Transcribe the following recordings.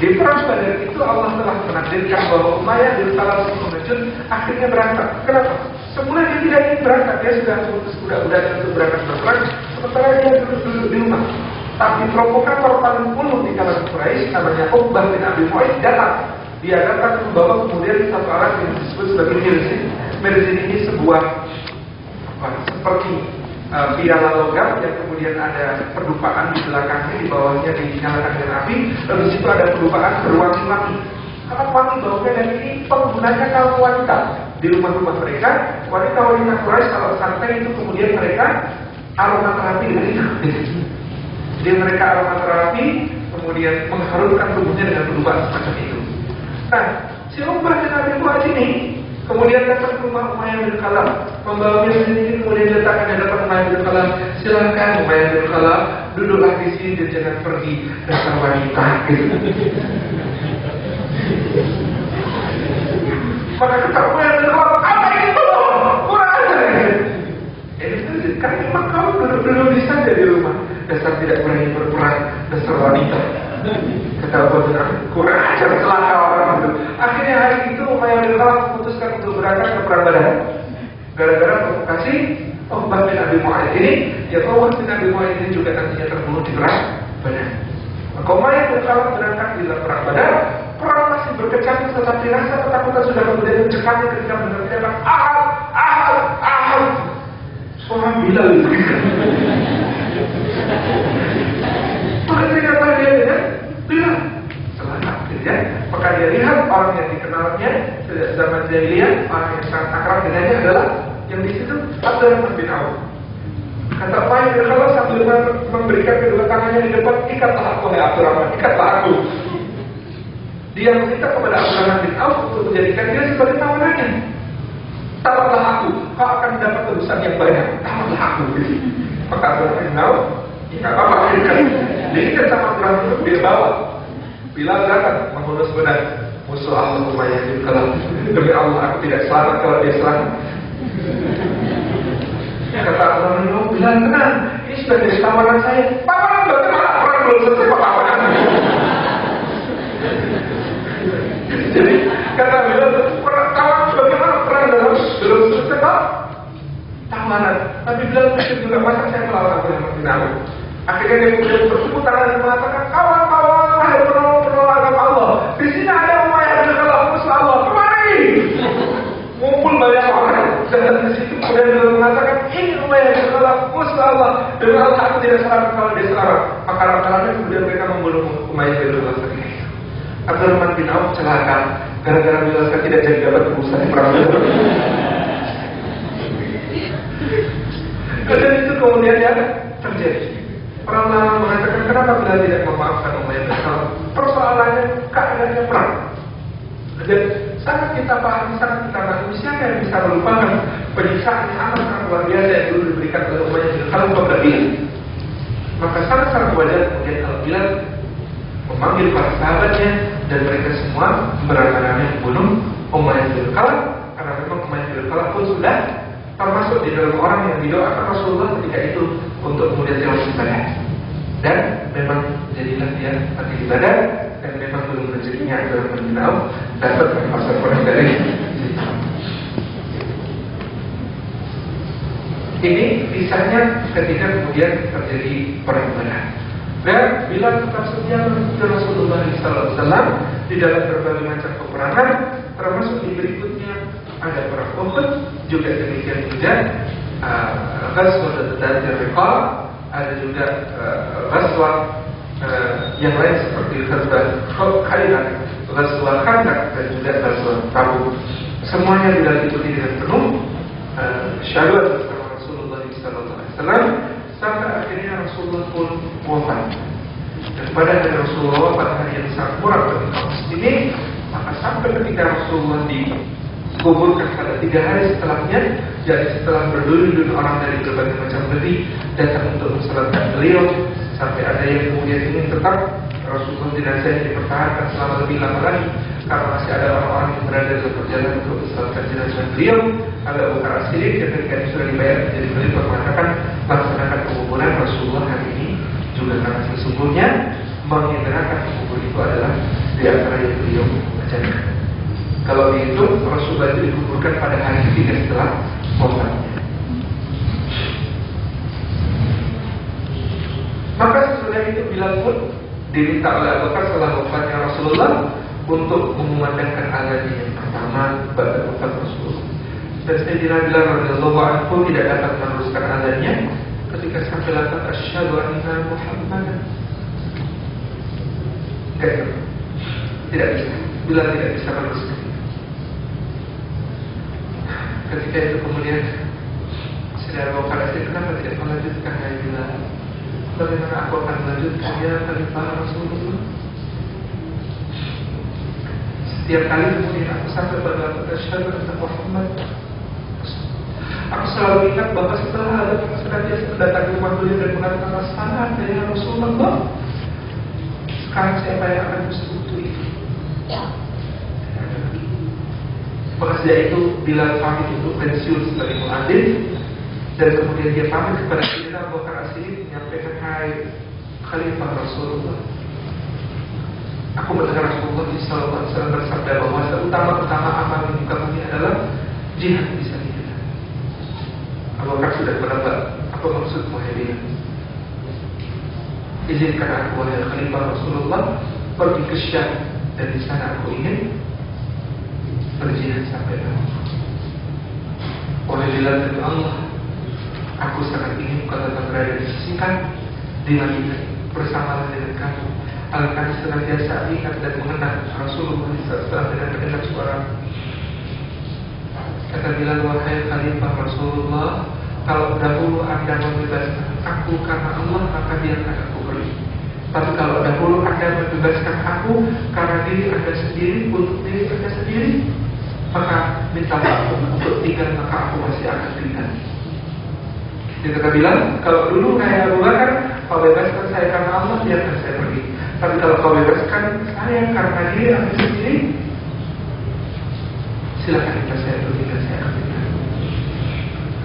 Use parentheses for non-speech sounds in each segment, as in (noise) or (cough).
Di perang Badar itu Allah telah menakdirkan bahwa Umayyah bin salah pengecut akhirnya berangkat. Kenapa? Semula dia tidak ingin berangkat, dia sudah putus budak-budak untuk berangkat berperang, sementara dia duduk-duduk di rumah. Tapi provokator paling ulu di kalangan Quraisy namanya Uqbah bin Abi Mu'ayyid datang. Dia datang membawa kemudian satu alat yang disebut sebagai mirzin. Mirzin ini sebuah seperti piala logam yang kemudian ada perdupaan di belakangnya, di bawahnya dinyalakan dengan api, lalu situ ada perdupaan berwangi-wangi. Kalau wangi baunya dan ini penggunanya kaum wanita di rumah-rumah mereka, wanita-wanita Quraisy kalau santai itu kemudian mereka aromaterapi dengan itu. Jadi mereka aromaterapi kemudian mengharumkan tubuhnya dengan perdupaan semacam itu. Nah, si Umbah Mu'ad ini kemudian datang ke rumah Umayyah bin Khalaf, membawa ini kemudian letakkan di depan Umayyah bin Khalaf. Silakan Umayyah bin Khalaf, duduklah di sini dan jangan pergi dasar wanita. Maka kata Umayyah bin Khalaf, apa itu? Kurang ajar. Ini kan memang kamu duduk-duduk di saja di rumah. Dasar tidak berani berperang, dasar wanita. Bakar, kurang ajar celaka orang itu. Akhirnya hari itu Umayyah bin Khalaf memutuskan untuk berangkat ke perang Badar. Gara-gara provokasi Uqbah bin Abi Mu'ayyid ini, ya Uqbah bin Abi Mu'ayyid ini juga nantinya terbunuh di perang Badar. Maka Umayyah bin Khalaf berangkat di dalam perang Badar. Perang masih berkecamuk tetapi rasa ketakutan sudah kemudian mencekamnya ketika mendengar ahal, ahal, ahal. Suara Bilal itu. Maka ketika dia lihat. Setelah akhirnya, maka dia lihat orang yang dikenalnya sejak zaman jahiliyah, orang yang sangat akrab dengannya adalah yang di situ Abdurrahman bin Auf. Kata Umayyah bin Khalaf sambil memberikan kedua tangannya di depan, ikatlah aku, ya Abdurrahman, ikatlah aku. Dia meminta kepada Abdurrahman bin Auf untuk menjadikan dia sebagai tawanannya. Tawarlah aku, kau akan mendapat tebusan yang banyak. Tawarlah aku. Maka Abdurrahman bin Auf, nggak apa-apa, Jadi kan sama Quran itu dia bawa. Bila datang membunuh sebenarnya musuh Allah Umayyah bin Khalaf. Demi Allah aku tidak selamat kalau dia selamat. Kata Allah Auf, bilang tenang, ini sudah jadi tawanan saya. Tawanan bagaimana? Orang belum selesai tawanan. Jadi kata Bilal, kawan bagaimana perang dalam belum selesai kok? Tawanan. Tapi Bilal mesti juga masa saya melawan Abu Auf. Akhirnya dia kemudian bertepuk tangan dan mengatakan, kawan-kawan, wahai penolong-penolong agama Allah, di sini ada Umayyah bin Khalaf musuh Allah, kemari! Ngumpul banyak orang dan di situ kemudian dia mengatakan, ini Umayyah bin Khalaf musuh Allah, dan Allah aku tidak selamat kalau dia selamat. Maka rata-rata kemudian mereka membunuh Umayyah ketika itu. Abdurrahman bin Auf celaka gara-gara Bilal tidak jadi dapat di perang Dan itu kemudian ya terjadi. Orang lama mengatakan kenapa Bilal tidak memaafkan Umayyah bin Khalaf? Persoalannya keadaannya perang. Dan sangat kita pahami, sangat kita pahami siapa yang bisa melupakan penyiksaan yang amat sangat luar biasa yang dulu diberikan oleh Umayyah bin Khalaf kepada Bilal. Maka sangat-sangat wajar kemudian kalau Bilal memanggil para sahabatnya dan mereka semua beramai-ramai membunuh Umayyah bin Khalaf karena memang Umayyah bin Khalaf pun sudah termasuk di dalam orang yang didoakan Rasulullah ketika itu untuk kemudian tewas ibadah. Dan memang jadilah dia mati ibadah dan memang belum rezekinya adalah mengenal dapat pasar orang dari ini. Kisahnya ketika kemudian terjadi perang Badar. Dan bila tetap setia mengikuti Rasulullah SAW di dalam berbagai macam peperangan termasuk di berikutnya ada perang Uhud juga demikian juga Ghazwat dan Riqab ada juga Ghazwat yang lain seperti Ghazwat Khairat Ghazwat Khandak dan juga Ghazwat Tabuk semuanya tidak diikuti dengan penuh syahadat bersama Rasulullah SAW sampai akhirnya Rasulullah pun wafat. Dan pada hari Rasulullah wafat hari yang sangat murah bagi kaum muslimin maka sampai ketika Rasulullah di kuburkan pada tiga hari setelahnya jadi setelah berduyun-duyun orang dari berbagai macam negeri datang untuk mensalatkan beliau sampai ada yang kemudian ingin tetap Rasulullah jenazah dipertahankan selama lebih lama lagi karena masih ada orang-orang yang berada dalam perjalanan untuk mensalatkan jenazah beliau ada Abu Bakar yang ketika sudah dibayar menjadi beliau mengatakan laksanakan penguburan Rasulullah hari ini juga karena sesungguhnya mengindahkan kubur itu adalah di antara yang beliau. Kalau dihitung Rasulullah itu dikuburkan pada hari ketiga setelah wafatnya. Maka sesudah itu Bilal pun diminta oleh Abu Bakar setelah wafatnya Rasulullah untuk mengumandangkan azannya yang pertama pada wafat Rasulullah. Dan Sayyidina Bilal radhiyallahu anhu tidak dapat meneruskan azannya ketika sampai lafaz asyhadu anna Muhammadan. Tidak, tidak bisa. Bilal tidak bisa meneruskan. Ketika itu kemudian Saudara Abu Bakar kenapa tidak melanjutkan ya Bilal? Bagaimana aku akan melanjutkan ya Khalifah Rasulullah? Setiap kali kemudian aku sampai pada asyhadu anna Muhammad Aku selalu ingat bahwa setelah ada senantiasa datang ke rumah beliau dan mengatakan salah dari Rasulullah. Sekarang siapa yang akan bersekutu itu? Sejak itu bila pamit untuk pensiun sebagai muadzin dan kemudian dia pamit kepada Sayyidina Abu Bakar As-Siddiq menyampaikan hai Khalifah Rasulullah Aku mendengar Rasulullah SAW bersabda bahwa utama-utama amal di muka bumi adalah jihad bisa sabilillah. Abu Bakar sudah menebak apa maksud muhajirin. Izinkan aku wahai Khalifah Rasulullah pergi ke Syam dan di sana aku ingin berjihad sampai. Wahai Bilal dari Allah, aku sangat ingin kau tetap berada di sisi di Madinah bersama dengan kamu. Akan senantiasa ingat dan mengenang Rasulullah SAW dengan mendengar suara. Kata Bilal wahai Khalifah Rasulullah Kalau dahulu anda membebaskan aku karena Allah Maka biarkan aku pergi Tapi kalau dahulu anda membebaskan aku Karena diri anda sendiri Untuk diri anda sendiri Maka minta aku untuk tinggal Maka aku masih akan tinggal Dia kata bilang Kalau dulu kayak Abu Bakar Kau bebaskan saya karena Allah Biarkan saya pergi tapi kalau kau bebaskan saya karena diri aku sendiri, silakan kita saya pergi dan saya akan tinggal.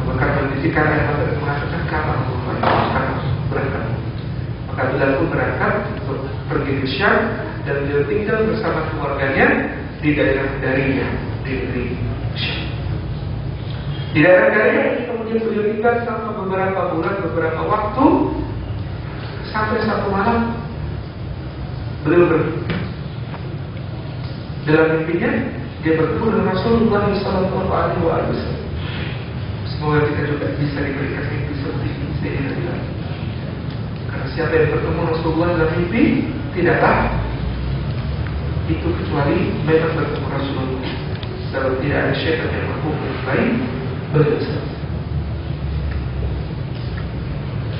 Maka ketika ayat Allah mengatakan kamu akan berangkat. Maka bila pun berangkat pergi ke Syam dan beliau tinggal bersama keluarganya di daerah darinya di daerah darinya ini kemudian beliau tinggal selama beberapa bulan, beberapa waktu sampai satu malam beliau ber dalam mimpinya dia bertemu dengan Rasulullah Sallallahu Alaihi Wasallam. Semoga kita juga bisa diberikan mimpi seperti ini sehingga. Karena siapa yang bertemu Rasulullah dalam mimpi tidaklah itu kecuali memang bertemu Rasulullah. Kalau tidak ada syaitan yang mampu lain berdosa.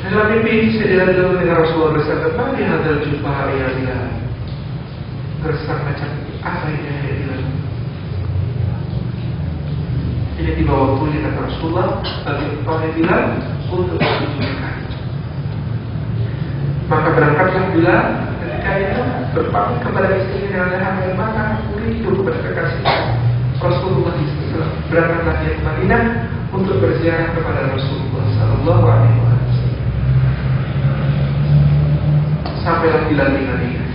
Dalam mimpi saya dalam dengan Rasulullah bersabda, "Mari hadal jumpa ya Bilal." Gersang macam apa ini ya Bilal? Ini tiba waktunya kata Rasulullah bagi Tuhan Bilal untuk ditunjukkan. Maka berangkatlah Bilal ketika itu berpamit kepada istrinya dengan hamil maka rindu kepada Rasulullah SAW. Berangkatlah dia ke Madinah untuk berziarah kepada Rasulullah Sallallahu Alaihi Wasallam. sampailah di Madinah.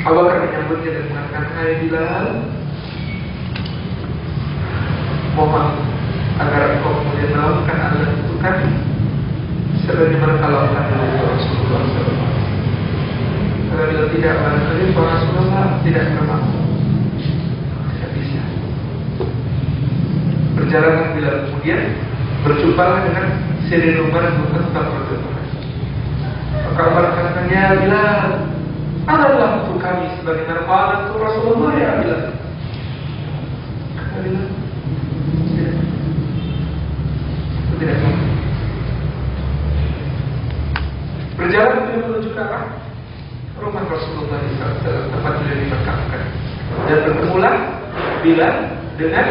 Abu Bakar menyambutnya dan mengatakan, Hai Bilal, mohon agar engkau kemudian melakukan adalah kan sebagaimana kalau kata Rasulullah SAW. Bila tidak barangkali Rasulullah tidak bermakna tidak bisa. Berjalanlah bila kemudian berjumpa dengan Sayyidina Umar bin Khattab radhiyallahu Maka Umar Ya Bilal, adalah untuk kami sebagaimana mana untuk Rasulullah ya. Kata Bilal, tidak. Berjalan beliau menuju ke arah rumah Rasulullah SAW tempat beliau dimakamkan. Dan bertemulah Bilal dengan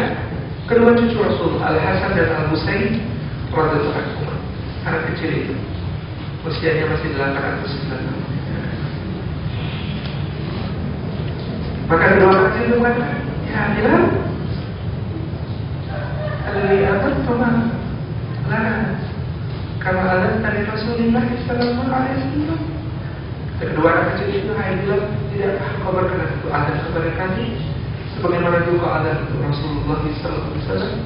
kedua cucu Rasulullah Al Hasan dan Al Husain radhiyallahu anhu anak kecil itu. Usianya masih 8 atau 9 tahun. Maka kedua anak kecil itu mengatakan ya Bilal Alli atat lana kama alat dari Rasulullah sallallahu alaihi wasallam Kedua anak kecil itu Hai Bilal tidak kau berkenan untuk ada kepada kami Sebagaimana juga ada untuk Rasulullah SAW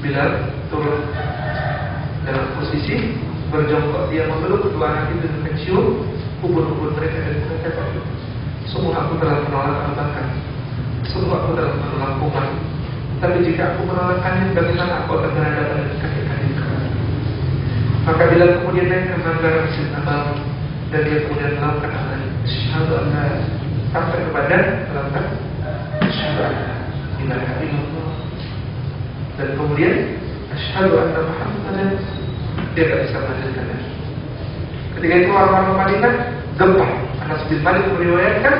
Bilal turun dalam posisi berjongkok dia memeluk kedua anak itu dengan cium kubur-kubur mereka dan berkata semua aku telah menolak al semua aku telah menolak Umar tapi jika aku menolakkannya bagaimana aku akan berhadapan dengan kakek-kakek maka bila kemudian naik ke manggar Masjid Amal dan dia kemudian melakukan amal Asyhadu anna sampai kepada melakukan Asyhadu anna ilaha illallah dan kemudian Asyhadu anna Muhammadan dia tak bisa melanjutkan Ketika itu orang-orang Madinah gempa. Anas bin Malik meriwayatkan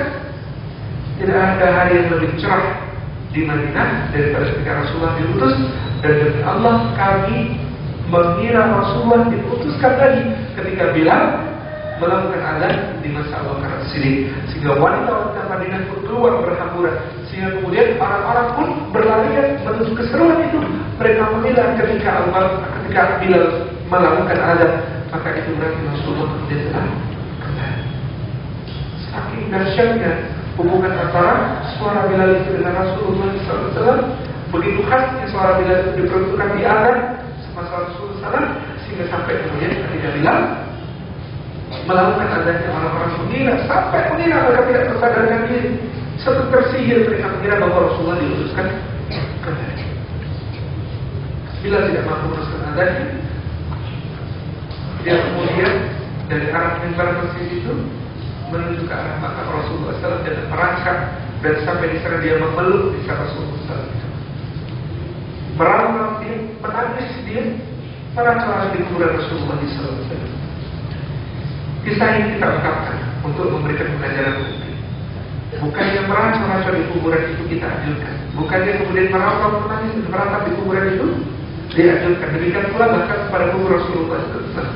tidak ada hari yang lebih cerah di Madinah daripada ketika Rasulullah diutus dan demi Allah kami mengira Rasulullah diutuskan lagi ketika bilang melakukan adat di masa Abu Bakar sehingga wanita-wanita Madinah pun keluar berhamburan. Sehingga kemudian orang-orang pun berlarian menuju keseruan itu. Mereka mengira ketika Abu ketika Bilal melakukan adat maka itu berarti Rasulullah kemudian telah kembali. Saking dahsyatnya hubungan antara suara Bilal itu dengan Rasulullah SAW begitu khasnya suara Bilal itu diperuntukkan di adat semasa Rasulullah sehingga sampai kemudian ketika Bilal melakukan adanya orang-orang mengira sampai mengira mereka tidak tersadarkan diri seperti tersihir mereka mengira bahwa Rasulullah diutuskan kembali bila tidak mampu meneruskan adanya dia kemudian dari arah mimbar masjid itu menuju ke arah makam Rasulullah SAW dan merangkak dan sampai di sana dia memeluk di sana Rasulullah SAW. Merangkak cara-cara di kuburan Rasulullah SAW. Kisah ini kita ungkapkan untuk memberikan pengajaran Bukan yang meracau-racau di kuburan itu kita anjurkan. Bukan yang kemudian merangkak menangis dan merangkak di kuburan itu dianjurkan. Demikian pula bahkan kepada kubur Rasulullah SAW.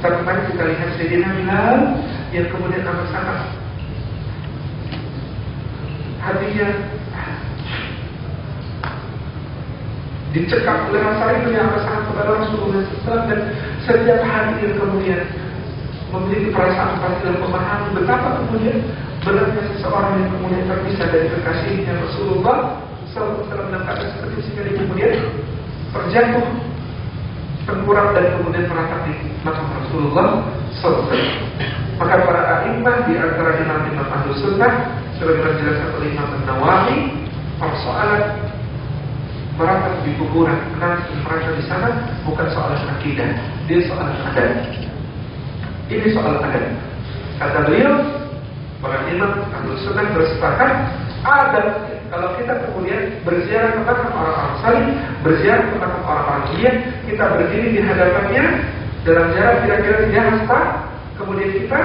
Tapi mari kita lihat Sayyidina Bilal yang kemudian amat sangat hatinya dicekap yang amat sangat kepada Rasulullah SAW dan setiap hari dia kemudian memiliki perasaan pasti dan pemahaman betapa kemudian benarnya seseorang yang kemudian terpisah dari kekasihnya Rasulullah SAW dalam keadaan seperti sehingga dia kemudian terjatuh tengkurap dan kemudian meratapi makam Rasulullah SAW. Maka para a'immah di antara imam-imam ahlu sunnah sebagaimana dijelaskan oleh Imam Nawawi persoalan meratap di kuburan mereka di sana bukan soalan akidah, dia soalan adat. Ini soal adat. Kata beliau, para imam ahlu sunnah bersepakat adat kalau kita kemudian berziarah ke makam orang-orang salih, berziarah ke makam orang-orang mulia, kita berdiri di hadapannya dalam jarak kira-kira tiga hasta, kemudian kita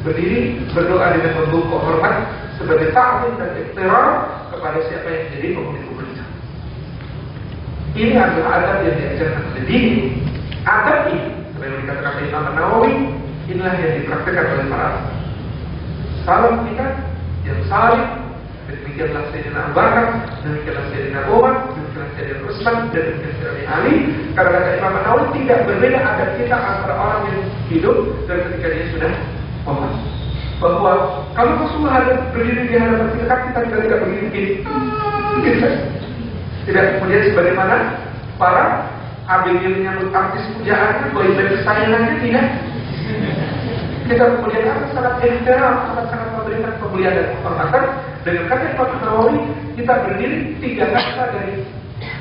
berdiri berdoa dengan membungkuk hormat sebagai ta'zim dan iktirar kepada siapa yang jadi penghuni kubur. Ini adalah adab yang diajarkan oleh dini. Adab ini, sebagai dikatakan oleh Imam Nawawi, inilah yang dipraktikkan oleh para salam kita yang salih demikianlah Sayyidina Abu Bakar, demikianlah Sayyidina Umar, demikianlah Sayyidina Utsman, dan demikianlah Sayyidina Ali. Karena kata Imam Nawawi tidak berbeda adat kita antara orang yang hidup dan ketika dia sudah wafat. Bahwa kalau Rasulullah berdiri di hadapan kita, kita tidak tidak begini begini. Tidak kemudian sebagaimana para yang menyambut artis pujaan, boyband kesayangannya tidak. Kita kemudian akan sangat ikhtiar, akan sangat memberikan kemuliaan dan kehormatan dengan kata Imam Nawawi kita berdiri tiga kata dari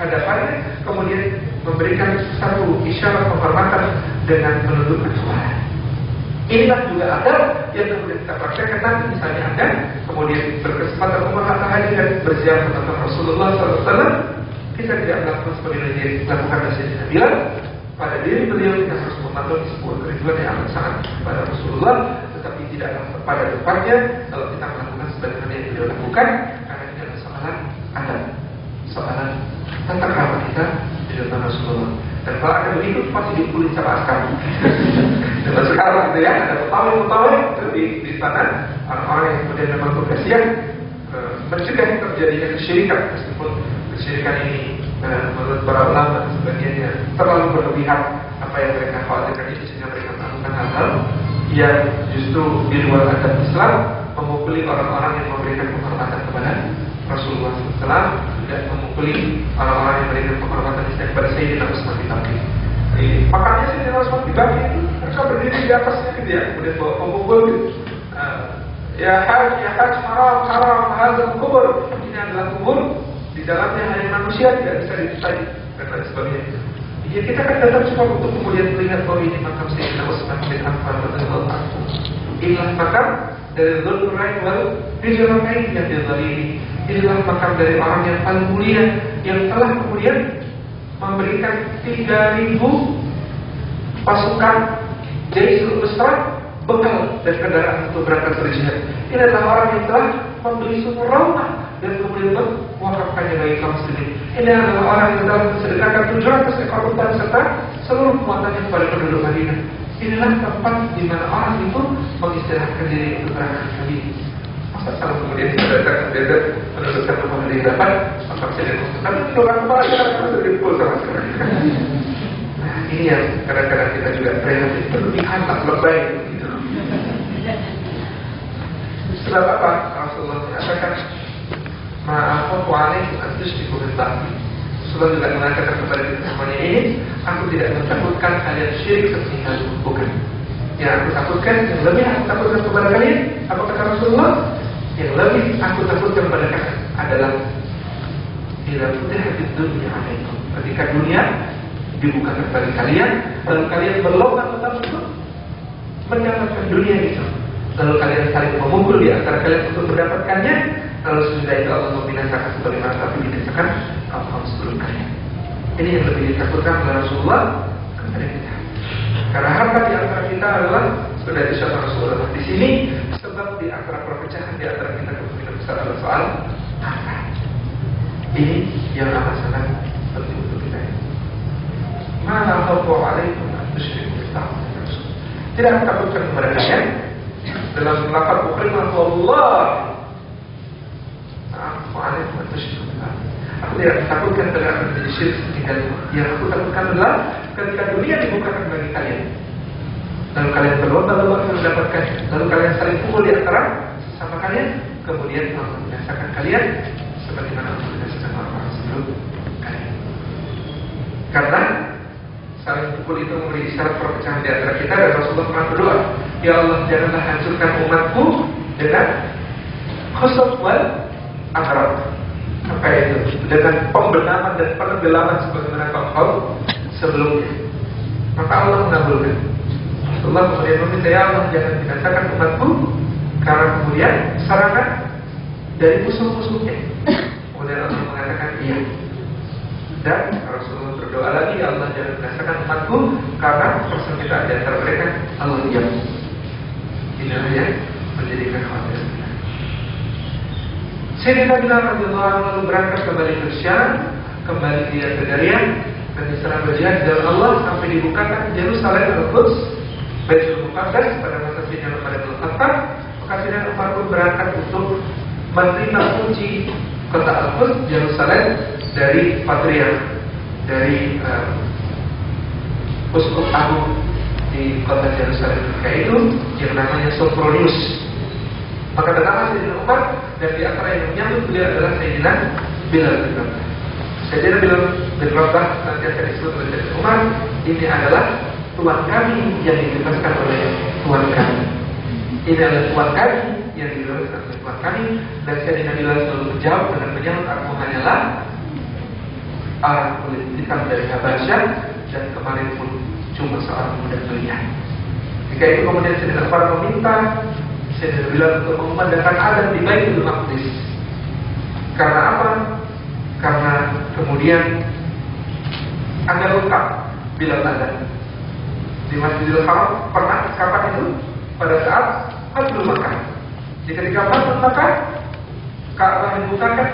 hadapannya kemudian memberikan satu isyarat penghormatan dengan menundukkan suara. Inilah juga ada yang kemudian kita praktekkan nanti misalnya Anda kemudian berkesempatan haji dan berziarah ke Rasulullah SAW kita tidak melakukan seperti yang dilakukan oleh Sayyidina Bilal pada diri beliau kita harus mematuhi sebuah kerinduan yang amat sangat kepada Rasulullah tetapi tidak pada depannya kalau kita melakukan sebagaimana yang beliau lakukan karena ini adalah soalan adat soalan tentang apa kita di depan Rasulullah. Dan kalau ada begitu pasti dipukulin sama askar. Dan sekarang itu ya ada pegawai-pegawai di, di sana orang-orang yang kemudian memang tugasnya uh, mencegah terjadinya kesyirikan meskipun kesyirikan ini uh, menurut para ulama sebagiannya terlalu berlebihan apa yang mereka khawatirkan itu sehingga mereka melakukan hal-hal yang justru di luar adat Islam memukuli orang-orang yang memberikan penghormatan kepada Rasulullah SAW tidak memukuli orang-orang yang memberikan penghormatan kepada Sayyidina Usman bin Affan. Makanya Sayyidina Usman bin Affan itu mereka berdiri di atasnya gitu ya, kemudian bawa pemukul gitu. Uh, ya haj, ya haj, haram, haram, hadal kubur. Ini adalah kubur di dalamnya hanya manusia tidak bisa ditusai dan lain sebagainya. Ya kita kan datang cuma untuk kemudian melihat bahwa ini makam Sayyidina Usman bin Affan radhiyallahu anhu. Inilah makam dari Dhul Rain wal Hijratain yang dizalimi. Inilah makam dari orang yang paling mulia yang telah kemudian memberikan 3000 pasukan dari seluruh besar bekal dan kendaraan untuk berangkat berjihad. Ini adalah orang yang telah membeli sumur rumah dan kemudian mewakafkannya bagi kaum muslimin. Ini adalah orang yang telah mensedekahkan 700 ekor unta serta seluruh muatannya kepada penduduk Madinah. Inilah tempat di mana orang itu mengistirahatkan diri untuk berangkat haji. Masa kalau kemudian kita datang ke desert menundukkan rumah di hadapan, maka saya Tapi orang kepala kita akan terpukul sama sekali. Nah, ini yang kadang-kadang kita juga prihatin berlebihan tak lebay gitu. Sebab apa? Rasulullah mengatakan Maaf aku alaikum antus dikubentak Rasulullah juga mengatakan kepada kita semuanya ini Aku tidak mentakutkan kalian syirik sepeninggal Bukan. Yang aku takutkan, yang lebih aku takutkan kepada kalian Apa kata Rasulullah? Yang lebih aku takutkan kepada kalian adalah Bila putih hati dunia alaikum. Ketika dunia dibuka kepada kalian Lalu kalian berlomba-lomba untuk Mendapatkan dunia itu Lalu kalian saling memukul di antara kalian untuk mendapatkannya Lalu sesudah itu Allah membinasakan sebagaimana tapi binasakan kaum-kaum sebelum kalian Ini yang lebih ditakutkan oleh Rasulullah kepada kita. Karena harta di antara kita adalah Sudah disyarat Rasulullah. Di sini Sebab di antara perpecahan di antara kita kemungkinan besar adalah soal harta. Ini yang amat sangat penting untuk kita. Mana khawfu alaikum Tidak takutkan kepada kalian. Dalam lafaz Bukhari Allah Aku tidak takutkan akan menjadi syirik tinggal Yang aku takutkan adalah ketika dunia dibukakan bagi kalian. Lalu kalian berlomba-lomba untuk mendapatkan Lalu kalian saling pukul di antara sama kalian Kemudian Allah membinasakan kalian Sebagaimana Allah membinasakan orang-orang sebelum kalian. Karena saling pukul itu memberi isyarat perpecahan di antara kita dan Rasulullah pernah berdoa, Ya Allah janganlah hancurkan umatku dengan khusuf akrab. Apa itu? Dengan pembenaman dan penenggelaman sebagaimana kaum sebelumnya. Maka Allah mengabulkan. Allah kemudian meminta ya Allah jangan binasakan umatku karena kemudian serangan dari musuh-musuhnya. Kemudian Allah mengatakan iya. Dan Rasulullah berdoa lagi ya Allah jangan binasakan umatku karena persengketaan di antara mereka Allah diam. Inilah yang menjadikan khawatir. Sayyidina Bilal radhiyallahu anhu berangkat kembali ke Syam, kembali dia ke Daryan dan diserang berjihad di jalan Allah sampai dibukakan Yerusalem Al-Quds Baitul Muqaddas pada masa Sayyidina Umar bin Khattab. Maka Sayyidina Umar pun berangkat untuk menerima kunci kota Al-Quds Yerusalem dari patriark dari uh, uskup agung di kota Yerusalem ketika itu yang namanya Sophronius maka datanglah Sayyidina Umar dan di antara yang menyambut beliau adalah Sayyidina Bilal bin Rabah. Sayyidina Bilal bin Rabah nanti akan disebut oleh Sayyidina Umar ini adalah tuan kami yang dibebaskan oleh tuan kami. Ini adalah tuan kami yang dibebaskan oleh tuan kami dan Sayyidina Bilal selalu menjawab dengan menyambut aku hanyalah orang kulit hitam dari Habasyah dan kemarin pun cuma seorang muda belia. Jika itu kemudian Sayyidina Umar meminta Sayyidina Bilal untuk mengumandangkan adat di Baitul Maqdis. Karena apa? Karena kemudian ada lengkap Bilal ada di Masjidil Haram pernah kapan itu? Pada saat Fadlul Makkah. Jika ketika Fadlul Makkah Ka'bah dibukakan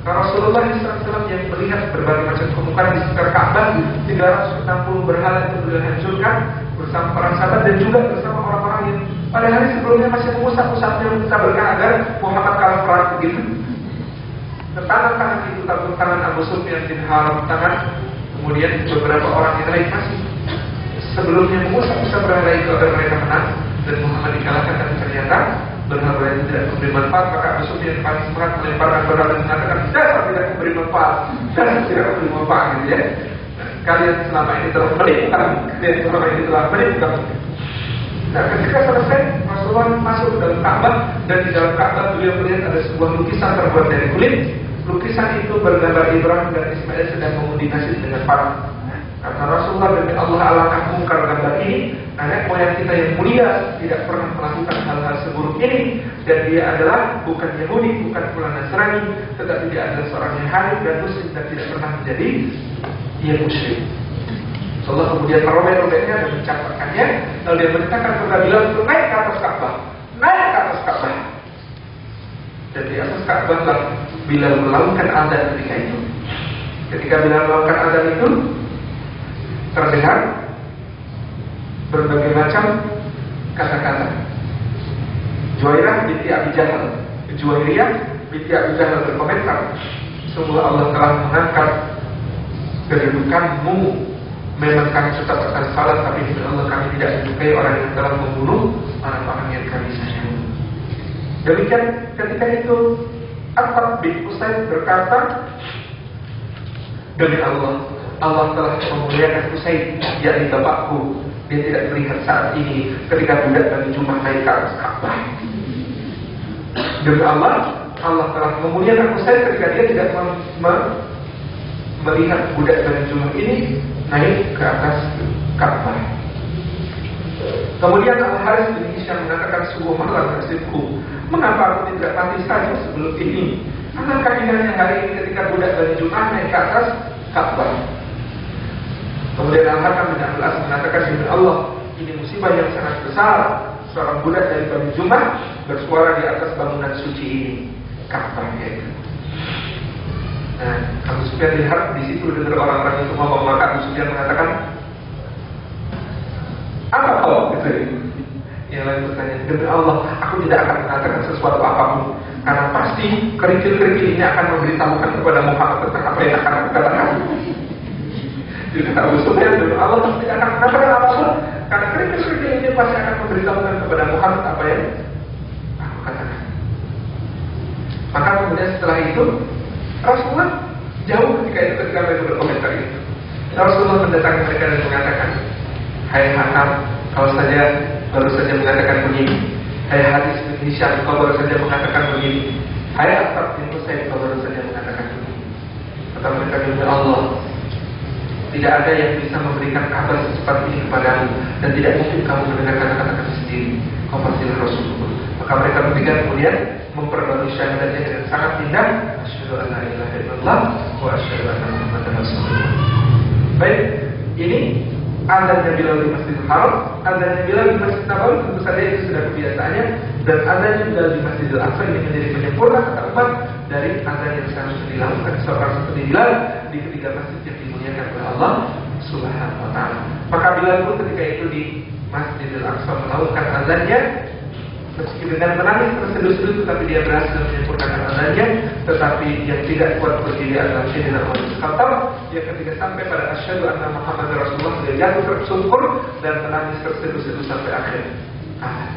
Rasulullah SAW yang melihat berbagai macam kemungkaran di sekitar Ka'bah 360 berhala itu beliau hancurkan bersama para sahabat dan juga bersama orang-orang pada hari sebelumnya masih mengusap-usapnya kita berkah agar Muhammad kalah perang begitu. Tangan-tangan itu takut tangan Abu Sufyan bin Harb tangan. Kemudian beberapa orang yang lain masih sebelumnya mengusap-usap berhala itu agar mereka menang. Dan Muhammad dikalahkan dan ternyata berhala itu tidak memberi manfaat. Maka Abu Sufyan paling semangat melemparkan berhala dan mengatakan dasar tidak memberi manfaat? Dasar tidak memberi manfaat? Gitu ya. Nah, kalian selama ini telah menimbang kalian selama ini telah menimbang Nah, ketika selesai, Rasulullah masuk ke dalam Ka'bah dan di dalam Ka'bah beliau melihat ada sebuah lukisan terbuat dari kulit. Lukisan itu bergambar Ibrahim dan Ismail sedang mengundi nasi dengan parah. Kata Rasulullah demi Allah alangkah mungkar gambar ini Nenek moyang kita yang mulia tidak pernah melakukan hal-hal seburuk ini Dan dia adalah bukan Yahudi, bukan pula Nasrani Tetapi dia adalah seorang yang Hanif dan Muslim dan tidak pernah menjadi Dia musyrik Allah kemudian merobek-robeknya dan mencatatkannya Lalu dia merintahkan kepada untuk naik ke atas Ka'bah Naik ke atas Ka'bah. Dan di atas Ka'bah Bilal melakukan azan ketika itu. Ketika Bilal melakukan azan itu terdengar berbagai macam kata-kata. Juwairah binti Abi Jahal, Juwairiyah binti Abi Jahal berkomentar, semua Allah telah mengangkat kedudukanmu memang kami tetap akan salah tapi demi Allah kami tidak menyukai orang yang telah membunuh orang-orang yang kami sayang. Demikian ketika itu Atab bin Usaid berkata demi Allah Allah telah memuliakan Usaid yakni bapakku dia tidak melihat saat ini ketika budak jumlah naik ke atas Ka'bah demi Allah Allah telah memuliakan Usaid ketika dia tidak melihat budak dan jumlah ini naik ke atas Ka'bah Kemudian Al Haris bin Hisham mengatakan sebuah malam nasibku Mengapa aku tidak mati saja sebelum ini? Alangkah indahnya hari ini ketika budak dan jumlah naik ke atas Ka'bah Kemudian Al-Hakam bin Abdul Aziz mengatakan demi Allah, ini musibah yang sangat besar. Seorang budak dari Bani Jumat bersuara di atas bangunan suci ini. Ka'bah itu. Nah, Abu Sufyan lihat di situ dengar orang-orang itu ngomong maka Abu Sufyan mengatakan apa kau? Gitu yang lain bertanya demi Allah aku tidak akan mengatakan sesuatu apa pun. Karena pasti kerikil-kerikil ini akan memberitahukan kepada Muhammad tentang apa yang akan aku katakan. Tidak Abu Sufyan dan Allah tidak akan mengatakan apa pun. Karena kerikil-kerikil ini pasti akan memberitahukan kepada Muhammad apa yang aku katakan. Maka kemudian setelah itu Rasulullah jauh ketika itu ketika mereka berkomentar itu. Rasulullah mendatangi mereka dan mengatakan, Hai Hakam, kau saja baru saja mengatakan begini. Hai hadis bin Hisham, kau baru saja mengatakan begini. Hai Atab bin Husain, kau baru saja mengatakan begini. Kata mereka, Demi Allah, tidak ada yang bisa memberikan kabar secepat ini kepadamu dan tidak mungkin kamu mendengar kata-kata kami sendiri. Kau pastilah Rasulullah. Maka mereka bertiga kemudian memperbarui syahadatnya dengan sangat indah. Asyhadu an la ilaha illallah wa asyhadu anna Muhammadar Rasulullah. Baik, ini azannya Bilal di Masjidil Haram, azannya Bilal di Masjid Nabawi tentu saja itu sudah kebiasaannya dan azannya Bilal di Masjidil Aqsa ini menjadi penyempurna kata umat dari azan yang seharusnya dilakukan seorang seperti Bilal di ketiga masjid yang dimuliakan oleh Allah Subhanahu wa taala. Maka Bilal pun ketika itu di Masjidil Aqsa melakukan azannya meski dengan menangis terseduh-seduh tetapi dia berhasil menyempurnakan azannya tetapi yang tidak kuat berdiri adalah Sayyidina Umar bin Khattab dia ketika sampai pada asyhadu anna Muhammad Rasulullah dia jatuh tersungkur dan menangis terseduh-seduh sampai akhir. Ah.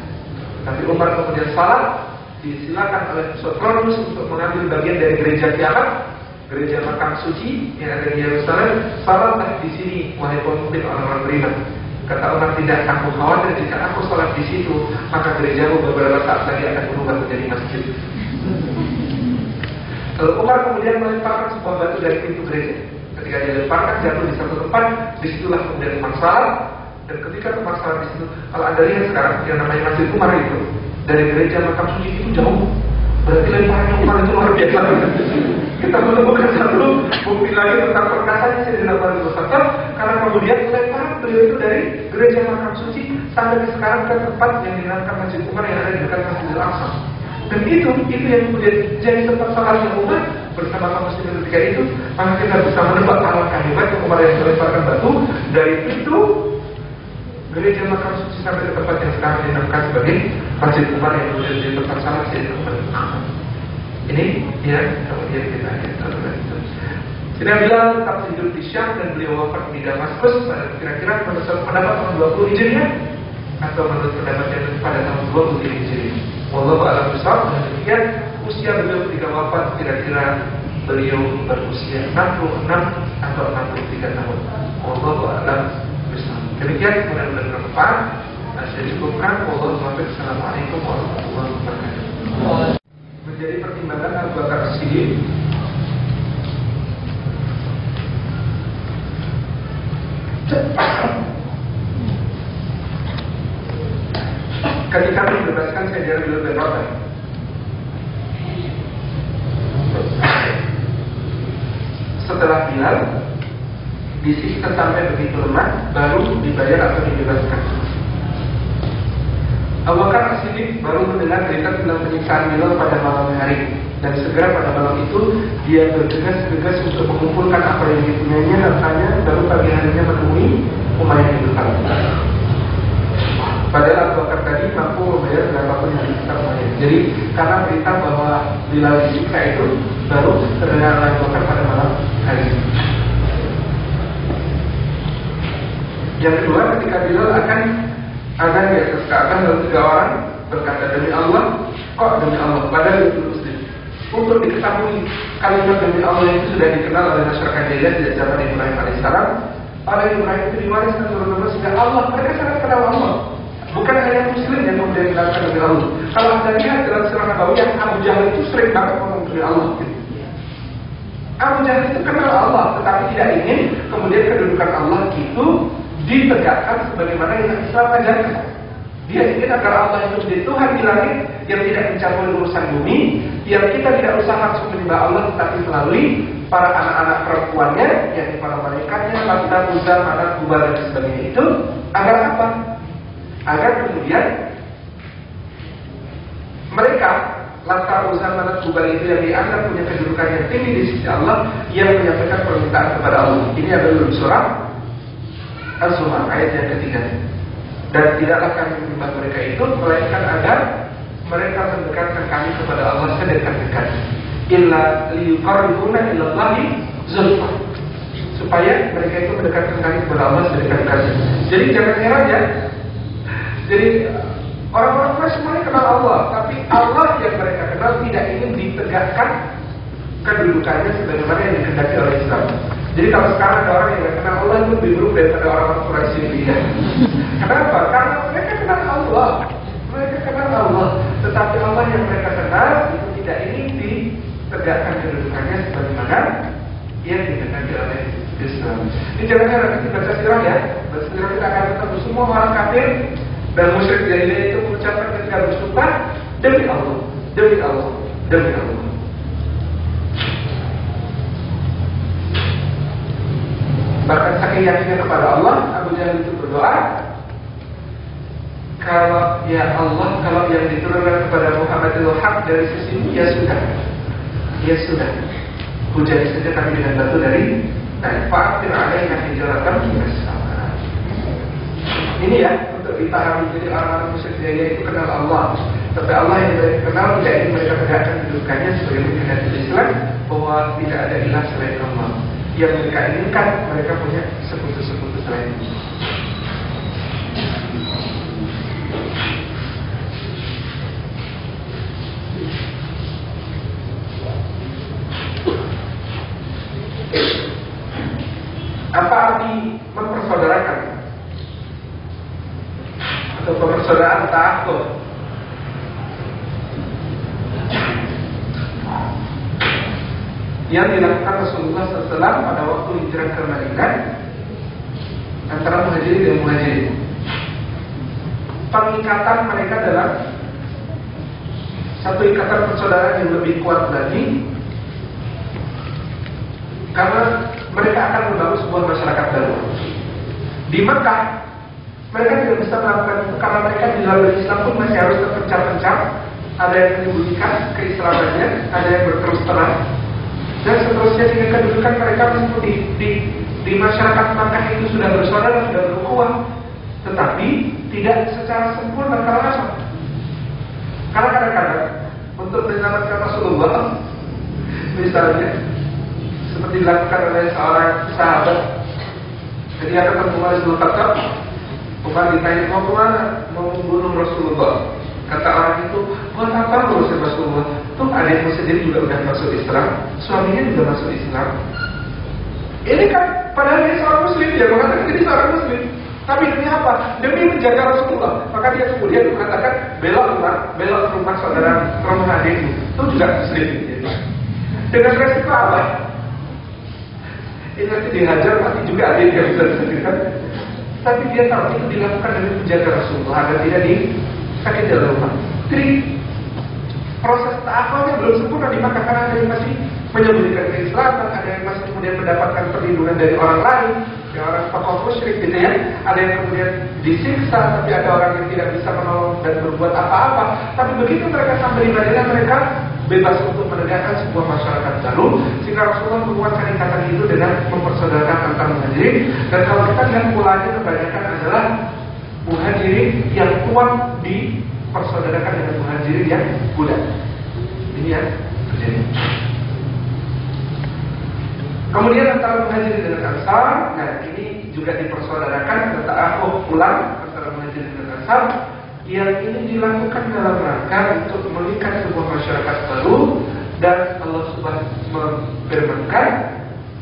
tapi Umar kemudian salah disilakan oleh Sotronus untuk mengambil bagian dari gereja kiamat gereja makam suci yang ada di Yerusalem. Salatlah di sini wahai pemimpin orang-orang beriman Kata Umar tidak aku khawatir jika aku sholat di situ maka gerejamu beberapa saat lagi akan berubah menjadi masjid. Lalu Umar kemudian melemparkan sebuah batu dari pintu gereja. Ketika dia lemparkan jatuh di satu tempat, di situlah kemudian Umar salat. Dan ketika Umar salat di situ, kalau anda lihat sekarang yang namanya Masjid Umar itu dari gereja makam suci itu jauh. Berarti lemparannya Umar itu luar biasa. Kita menemukan satu bukti lagi tentang perkasanya Umar bin Khattab karena kemudian lemparan beliau itu dari gereja makam suci sampai sekarang ke tempat yang dinamakan Masjid Umar yang ada di dekat Masjidil Aqsa. Dan itu, itu yang kemudian jadi tempat salatnya Umar bersama kaum muslimin ketika itu, maka kita bisa menebak alangkah hebatnya Umar yang melemparkan batu dari pintu gereja makam suci sampai ke tempat yang sekarang dinamakan sebagai Masjid Umar yang kemudian jadi tempat salat Sayyidina Umar Ini ya kemudian kita itu. Sina bilang tetap hidup di Syam dan beliau wafat di Damaskus pada kira-kira pada pendapat tahun 20 Hijriah atau menurut pendapat yang pada tahun 23 Hijriah. Wallahu a'lam bishawab dan demikian usia beliau ketika wafat kira-kira beliau berusia 66 atau 63 tahun. Wallahu a'lam. Demikian mudah-mudahan bermanfaat. Nah, saya cukupkan. Wallahu a'lam Assalamualaikum warahmatullahi wabarakatuh. Menjadi pertimbangan Abu Bakar Siddiq Ketika dibebaskan saya dari Bilal bin Setelah Bilal Disiksa sampai begitu lemah Baru dibayar atau dibebaskan Abu Bakar Siddiq baru mendengar berita tentang penyiksaan Bilal pada malam hari dan segera pada malam itu dia bergegas-gegas untuk mengumpulkan apa yang dipunyainya hartanya baru pagi harinya menemui Umayyah bin Khalaf. Padahal Abu Bakar tadi mampu membayar berapapun yang diminta Umayyah. Jadi karena berita bahwa Bilal disiksa itu baru terdengar oleh Abu Bakar pada malam hari. Yang kedua ketika Bilal akan ada di atas Ka'bah lalu tiga orang berkata demi Allah, kok demi Allah, padahal itu muslim. Untuk diketahui kalimat demi Allah itu sudah dikenal oleh masyarakat jahiliyah sejak zaman Ibrahim alaihissalam. Oleh Ibrahim itu diwariskan turun-temurun sehingga Allah mereka sangat kenal Allah. Bukan hanya muslim yang kemudian dilakukan demi Allah. Kalau anda lihat dalam sejarah Nabawi yang Abu Jahal itu sering banget ngomong demi Allah. Abu Jahal itu kenal Allah, tetapi tidak ingin kemudian kedudukan Allah itu ditegakkan sebagaimana yang Islam ajarkan. Dia ingin agar Allah itu menjadi Tuhan di langit yang tidak mencampuri urusan bumi, yang kita tidak usah langsung menyembah Allah, tetapi melalui para anak-anak perempuannya, yakni para malaikatnya, Lata, Uzza, Manat, Kubar dan sebagainya itu, agar apa? Agar kemudian mereka Lata, Uzza, Manat, Kubar itu yang dianggap punya kedudukan yang tinggi di sisi Allah, yang menyampaikan permintaan kepada Allah. Ini adalah surah Al-Zumar ayat yang ketiga. Dan tidaklah kami menyembah mereka itu melainkan agar mereka mendekatkan kami kepada Allah sedekat-dekat. Illa liyuqarribuna ilallahi zulfa. Supaya mereka itu mendekatkan kami kepada Allah sedekat-dekat. Jadi jangan heran ya. Jadi orang-orang mereka semuanya kenal Allah, tapi Allah yang mereka kenal tidak ingin ditegakkan kedudukannya sebagaimana yang dikehendaki oleh Islam. Jadi kalau sekarang ada orang yang tidak kenal Allah itu lebih buruk daripada orang-orang Quraisy ini. (laughs) Kenapa? Karena mereka kenal Allah. Mereka kenal Allah. Tetapi Allah yang mereka kenal itu tidak ingin ditegakkan kedudukannya sebagaimana yang dikehendaki oleh Islam. Ini jangan nanti baca sirah ya. Baca sirah kita akan ketemu semua orang kafir dan musyrik jahiliyah itu mengucapkan ketika bersumpah demi Allah, demi Allah, demi Allah. Bahkan saking yakinnya kepada Allah, Abu Jahal itu berdoa, kalau ya Allah, kalau yang diturunkan kepada Muhammad itu hak dari sisimu, ya sudah, ya sudah. Hujan saja kami dengan batu dari naik fakir ada yang hijratan sama. Ini ya untuk dipahami jadi orang-orang musyrik jahiliyah itu kenal Allah. Tapi Allah yang mereka kenal tidak ingin mereka tegakkan kedudukannya sebagai mengenai Islam bahwa tidak ada ilah selain Allah yang mereka inginkan mereka punya sekutu-sekutu Apa arti mempersaudarakan atau persaudaraan ta'akhud? yang dilakukan Rasulullah SAW pada waktu hijrah ke Madinah antara muhajirin dan muhajirin. Pengikatan mereka dalam satu ikatan persaudaraan yang lebih kuat lagi karena mereka akan membangun sebuah masyarakat baru. Di Mekah mereka tidak bisa melakukan itu karena mereka di dalam Islam pun masih harus terpencah-pencah. Ada yang menyembunyikan keislamannya, ada yang berterus terang, dan seterusnya dengan kedudukan mereka meskipun di, di, di masyarakat Makkah itu sudah bersaudara, sudah berkuah, tetapi tidak secara sempurna karena apa? Karena kadang-kadang untuk menyelamatkan Rasulullah, misalnya seperti dilakukan oleh seorang sahabat ketika ketemu Umar bin Khattab, Umar ditanya mau ke mana? Mau membunuh Rasulullah. Kata orang itu, buat apa ngurusin Rasulullah? Tuh adikmu sendiri juga udah masuk Islam, suaminya juga masuk Islam. Ini kan padahal dia seorang Muslim, dia mengatakan jadi seorang Muslim. Tapi demi apa? Demi menjaga Rasulullah. Maka dia kemudian mengatakan bela rumah, bela rumah saudara rumah adikmu. Itu juga Muslim. Dengan resiko apa? Ini nanti dihajar mati juga adik yang bisa disebutkan. Tapi dia tahu itu dilakukan demi menjaga Rasulullah agar tidak sakit dalam rumah. Jadi proses ta'afahnya belum sempurna di Makkah karena ada masih menyembunyikan keislaman, ada yang masih kemudian mendapatkan perlindungan dari orang lain, ya orang tokoh musyrik gitu ya. Ada yang kemudian disiksa, tapi ada orang yang tidak bisa menolong dan berbuat apa-apa. Tapi begitu mereka sampai di Madinah, mereka bebas untuk menegakkan sebuah masyarakat baru sehingga Rasulullah menguatkan ikatan itu dengan mempersaudarakan antar muhajirin dan kalau kita lihat polanya kebanyakan adalah muhajirin yang kuat dipersaudarakan dengan muhajirin yang budak ini yang terjadi kemudian antara muhajirin dengan ansar nah ini juga dipersaudarakan aku pulang antara muhajirin dengan ansar yang ini dilakukan dalam rangka untuk mengikat sebuah masyarakat baru dan Allah Subhanahu memfirmankan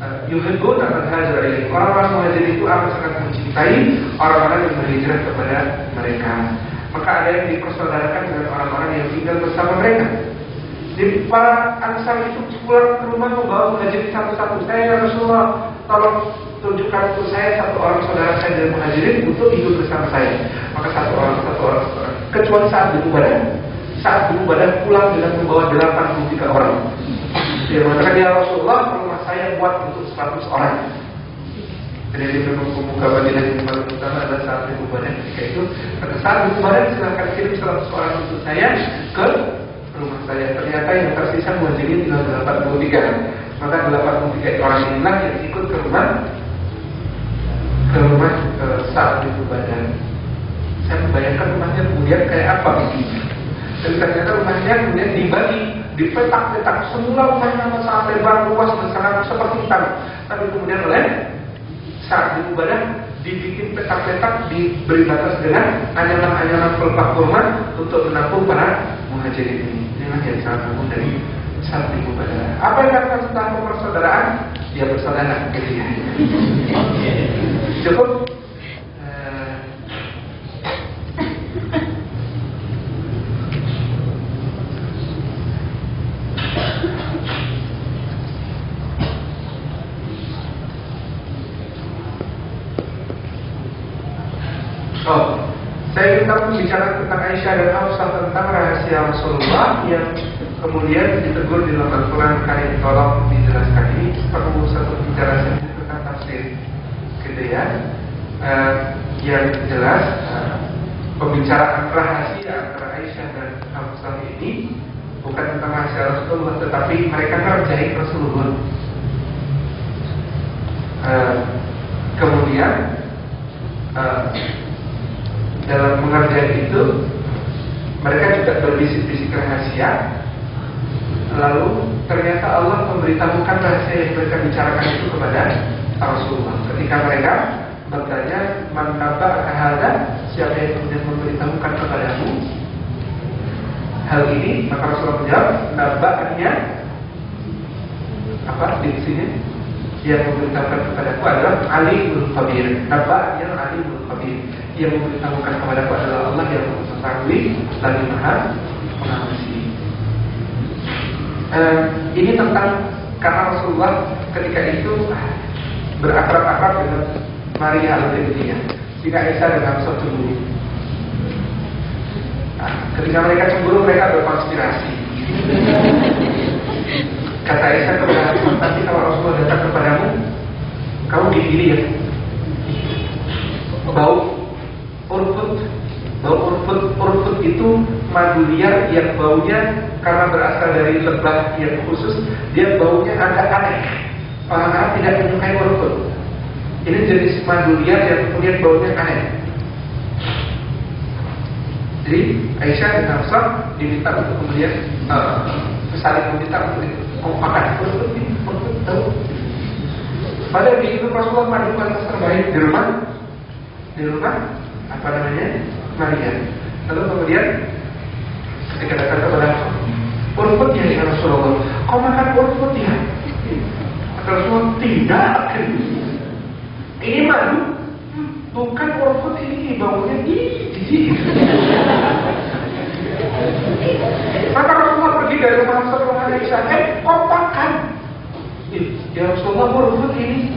eh, yuhibbuna man hajara ilaih. Orang-orang muhajir itu akan sangat mencintai orang-orang yang berhijrah kepada mereka. Maka ada yang dipersaudarakan dengan orang-orang yang tinggal bersama mereka. Jadi para ansar itu pulang ke rumah membawa muhajir satu-satu. Saya ya Rasulullah, tolong tunjukkan untuk saya satu orang saudara saya dari muhajirin untuk hidup bersama saya. Maka satu orang, satu orang, satu orang. Kecuali saat di badan, saat di badan pulang dengan membawa delapan puluh tiga orang. Dia mengatakan ya Rasulullah, rumah saya buat untuk seratus orang. Jadi membuka badan yang paling utama adalah saat di badan ketika itu. Pada saat di badan silahkan kirim seratus orang untuk saya ke rumah saya. Ternyata yang tersisa muhajirin tinggal delapan puluh tiga. Maka delapan puluh tiga orang inilah yang ikut ke rumah ke rumah ke saat itu badan saya membayangkan rumahnya kemudian kayak apa begini dan ternyata rumahnya kemudian dibagi dipetak-petak semula rumahnya sangat lebar luas dan sangat seperti hitam tapi kemudian oleh saat di badan dibikin petak-petak diberi batas dengan anyaman-anyaman pelepah kurma untuk menampung para muhajirin ini. Inilah yang sangat agung dari di badan apa yang akan tentang persaudaraan dia bersaudara. Cukup saya ingin bicara tentang Aisyah dan Hafsah tentang rahasia Rasulullah yang kemudian ditegur di dalam Al-Quran kali tolong dijelaskan ini. Perlu satu bicara sendiri tentang tafsir gitu ya. Uh, yang jelas uh, pembicaraan rahasia antara Aisyah dan Hafsah ini bukan tentang rahasia Rasulullah tetapi mereka ngerjain Rasulullah. Uh, kemudian uh, dalam mengerjakan itu mereka juga berbisik-bisik rahasia. Lalu ternyata Allah memberitahukan rahasia yang mereka bicarakan itu kepada Rasulullah. Ketika mereka bertanya man kahada siapa yang kemudian memberitahukan kepadamu hal ini? Maka Rasulullah menjawab nabaknya apa di sini yang memberitahukan kepadaku adalah Ali bin Khabir. Nabaknya Ali bin Khabir yang memberitahukan kepadaku adalah Allah yang mengetahui lagi maha mengawasi. Eh, ini tentang karena Rasulullah ketika itu berakrab-akrab dengan Maria al-Qibtiyah. Jika Isa Hamzah cemburu. Nah, ketika mereka cemburu mereka berkonspirasi. Kata Isa kepada Hamzah, nanti kalau Rasulullah datang kepadamu, kamu gini ya. Itu madu liar yang baunya karena berasal dari lebah yang khusus dia baunya agak aneh. Orang tidak menyukai urfut ini jenis madu liar yang kemudian baunya aneh. Jadi Aisyah dan Hafsah diminta untuk kemudian uh, saling meminta untuk mau makan urfut ini urfut tahu. Pada di itu Rasulullah madu terbaik di rumah. Di rumah apa namanya? Maria. Lalu kemudian ketika datang kepada urut ya Rasulullah, kau makan urut? Kata Rasulullah tidak. Ini madu, bukan urut ini baunya di Maka Rasulullah pergi dari rumah Rasulullah Aisyah, eh kau makan? Ya Rasulullah urut ini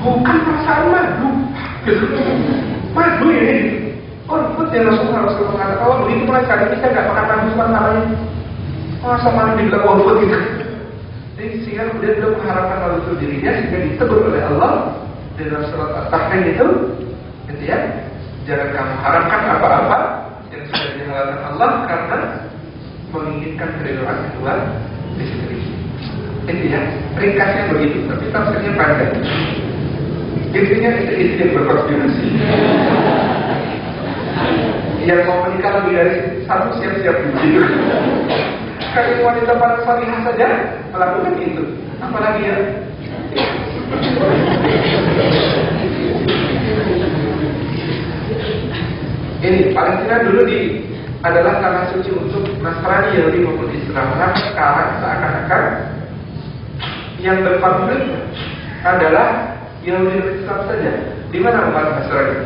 bukan perasaan madu. Madu ini Oh, ikut ya Rasulullah Rasulullah mengatakan kalau begitu mulai saat ini saya nggak madu sama namanya. Oh, sama dibilang wafat gitu. Jadi sehingga kemudian beliau mengharapkan hal itu dirinya sehingga ditegur oleh Allah di dalam surat At-Tahrim itu, gitu ya. Jangan kamu haramkan apa-apa yang sudah dihalalkan Allah karena menginginkan keridhaan kedua istri. Itu ya, ringkasnya begitu, tapi tafsirnya panjang. Intinya istri-istri yang berkonspirasi. Yang mau menikah lebih dari satu siap-siap begitu. Kalau wanita paling salihah saja melakukan itu, apalagi ya ini paling tidak dulu di adalah tanah suci untuk Nasrani Yahudi maupun Islam. Karena sekarang seakan-akan yang berkonflik adalah dan Islam saja. Di mana umat Nasrani?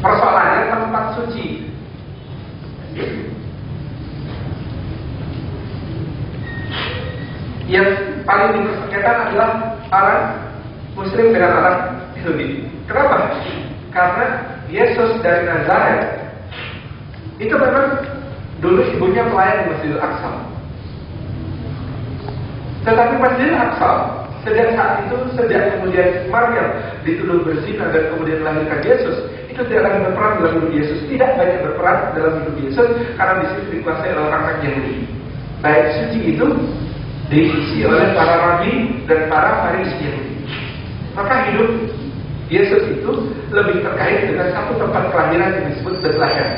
Persoalannya tempat suci. Yang paling dipersengketakan adalah orang Muslim dengan orang Yahudi. Kenapa? Karena Yesus dari Nazaret itu memang dulu ibunya pelayan di Masjidil Aqsa. Tetapi Masjidil Aqsa sejak saat itu, sejak kemudian Maryam dituduh berzina dan kemudian lahirkan Yesus, itu tidak lagi berperan dalam hidup Yesus, tidak banyak berperan dalam hidup Yesus karena di situ dikuasai oleh orang-orang Yahudi. Baik suci itu diisi oleh para rabi dan para farisi Yahudi. Maka hidup Yesus itu lebih terkait dengan satu tempat kelahiran yang disebut Bethlehem.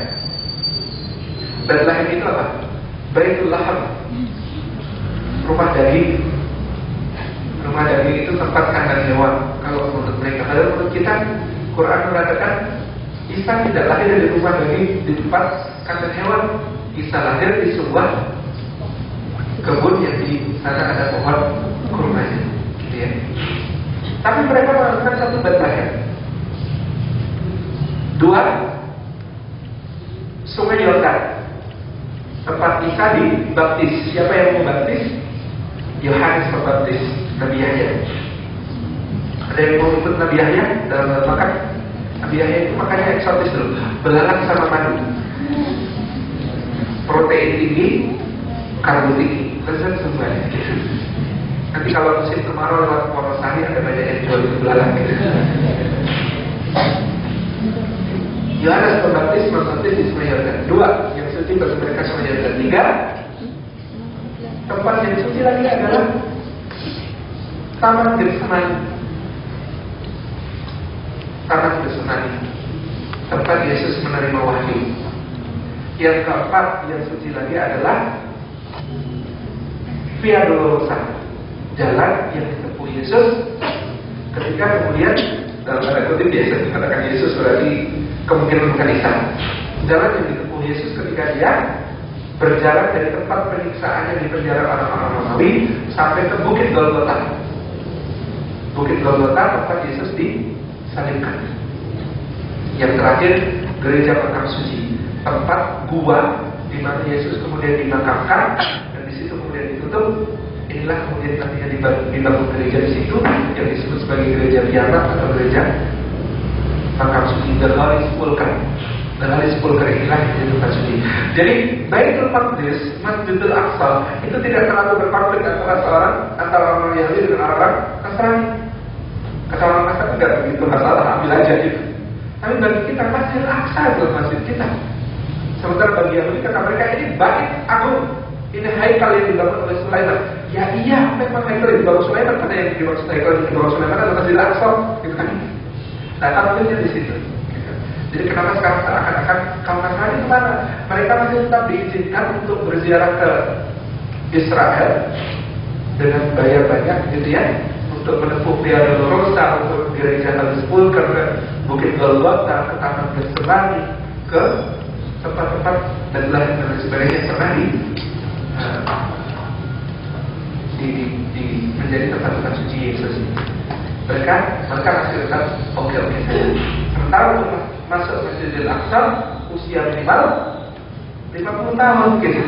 Bethlehem itu apa? Baitul Laham. Rumah daging. Rumah daging itu tempat kandang hewan. Kalau menurut mereka, kalau menurut kita, Quran mengatakan Isa tidak lahir dari rumah daging di tempat kandang hewan. Isa lahir di sebuah kebun yang di sana ada pohon kurma. Gitu ya. Tapi mereka melakukan satu Bethlehem. Dua, Sungai Yordan. Tempat Isa dibaptis. Siapa yang membaptis? Yohanes Pembaptis, Nabi Yahya. Ada yang mau ikut Nabi Yahya dalam makan? Nabi Yahya itu makannya eksotis dulu. Belalang sama madu. Protein tinggi, karbo tinggi. Lezat semuanya. Nanti kalau musim kemarau lewat Wonosari ada banyak yang jual itu belalang. Yohanes Pembaptis membaptis di Sungai Yordan. Dua, yang suci bagi mereka Sungai Yordan. Tiga, tempat yang suci lagi adalah Taman Getsemani. Taman Getsemani. Tempat Yesus menerima wahyu. Yang keempat yang suci lagi adalah Via Dolorosa jalan yang ditempuh Yesus ketika kemudian dalam tanda kutip Yesus dikatakan Yesus berarti kemungkinan bukan Isa jalan yang ditempuh Yesus ketika dia berjalan dari tempat penyiksaan yang di penjara orang-orang Romawi sampai ke Bukit Golgota Bukit Golgota tempat Yesus disalibkan. Yang terakhir gereja makam suci. Tempat gua di mana Yesus kemudian dimakamkan dan di situ kemudian ditutup. Inilah kemudian nantinya dibangun gereja di situ yang disebut sebagai gereja Biana atau gereja makam suci. The Holy Sepulchre. Inilah yang jadi tempat suci. Jadi Baitul Maqdis, Masjidil Aqsa itu tidak terlalu berkonflik antara seorang antara orang Yahudi dengan orang Nasrani. Kata orang Nasrani tidak begitu masalah, ambil aja gitu. Tapi bagi kita Masjidil Aqsa itu masjid kita. Sementara bagi Yahudi kata mereka ini bait agung, ini haikal yang dibangun oleh Sulaiman. Ya iya, memang haikal yang dibangun Sulaiman karena yang dibangun haikal yang dibangun Sulaiman adalah Masjidil Aqsa, gitu kan? Nah, konfliknya di situ. Jadi kenapa sekarang seakan-akan kaum Nasrani ke mana? Mereka masih tetap diizinkan untuk berziarah ke Israel dengan bayar banyak, gitu ya, untuk menempuh Via Dolorosa, untuk gereja full karena Bukit Golgota ke Taman Getsemani ke tempat-tempat dan lain dan sebagainya di, uh, di, di, di menjadi tempat-tempat suci Yesus. Mereka mereka masih tetap oke oke saja. Sementara masuk Masjidil Aqsa usia minimal 50 tahun gitu.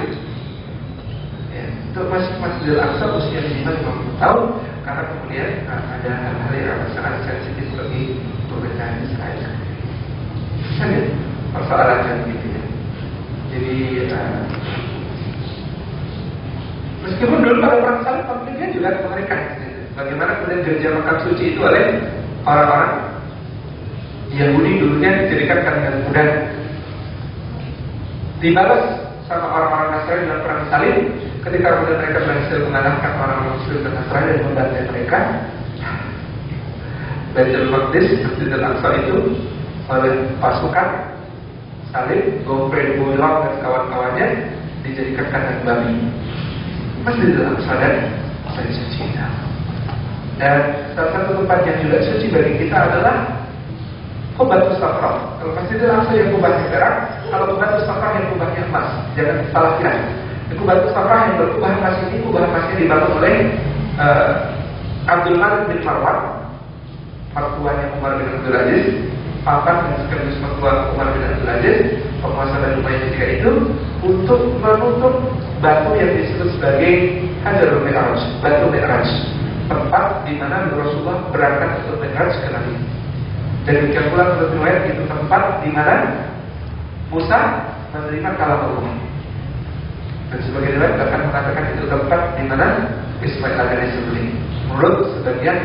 Ya, untuk masuk Masjidil Aqsa usia minimal 50 tahun karena kemudian uh, ada hal-hal yang sangat sensitif bagi pemerintahan Israel. Saja persoalan gitu ya. Jadi uh, meskipun dulu pada perang salib konfliknya juga mereka. Bagaimana kemudian gereja makam suci itu oleh orang-orang Yahudi dulunya dijadikan dengan mudah dibalas sama orang-orang Nasrani dalam perang salib. Ketika kemudian mereka berhasil mengalahkan orang-orang Muslim dan Nasrani dan membantai mereka Baitul Maqdis Masjid Al-Aqsa itu oleh pasukan salib Gofred Boylan dan kawan-kawannya dijadikan kandang babi. Masjid Al-Aqsa dan Masjid Suci dan salah satu tempat yang juga suci bagi kita adalah Kubatus Safra. Kalau Masjidil Aqsa yang kubahnya perak, kalau Kubatus Safra yang kubahnya emas. Jangan salah kira. Kubatus Safra yang berkubah emas ini kubah emasnya dibangun oleh uh, Abdul Malik bin Marwan, mertuanya Umar bin Abdul Aziz, papan dan sekaligus mertua Umar bin Abdul Aziz, penguasa dan Umayyah ketika itu untuk menutup batu yang disebut sebagai Hajarul Mi'raj, batu Mi'raj, tempat di mana Rasulullah berangkat untuk Mi'raj ke Nabi. Dan demikian pula menurut riwayat itu tempat di mana Musa menerima kalam Allah. Dan sebagian riwayat bahkan mengatakan itu tempat di mana Ismail akan disembelih. Menurut sebagian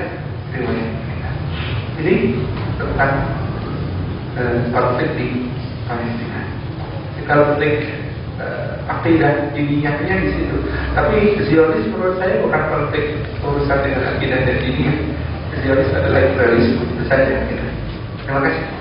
riwayat kita. Jadi tentang uh, konflik di Palestina. Kalau konflik uh, akidah diniyahnya di situ. Tapi Zionis menurut saya bukan konflik urusan dengan akidah dan diniyah. Zionis adalah imperialisme itu saja. Gitu. Frage?